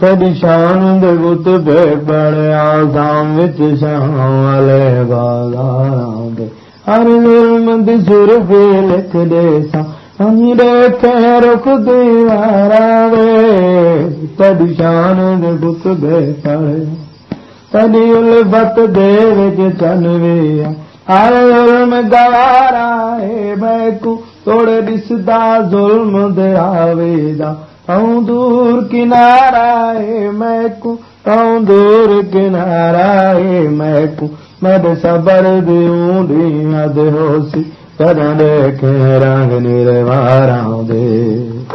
تڏهن شان بت بڙي دي. هر دي به لک دي سان. وڃي ڏي رک ديوارا وي. تڏهن شان دي بت پڙي تڏهن الفت دي وچ چن ويا هر ظلم بيڪو. توڙي ڏسدا ظلم دي آويدا دور ڪنارا ميڪو ۽ دور ڪنارا ميڪو مد صبر ديون ڏينهن اڌ هوسي. تڏهن ڏيکي رنگ دي